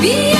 be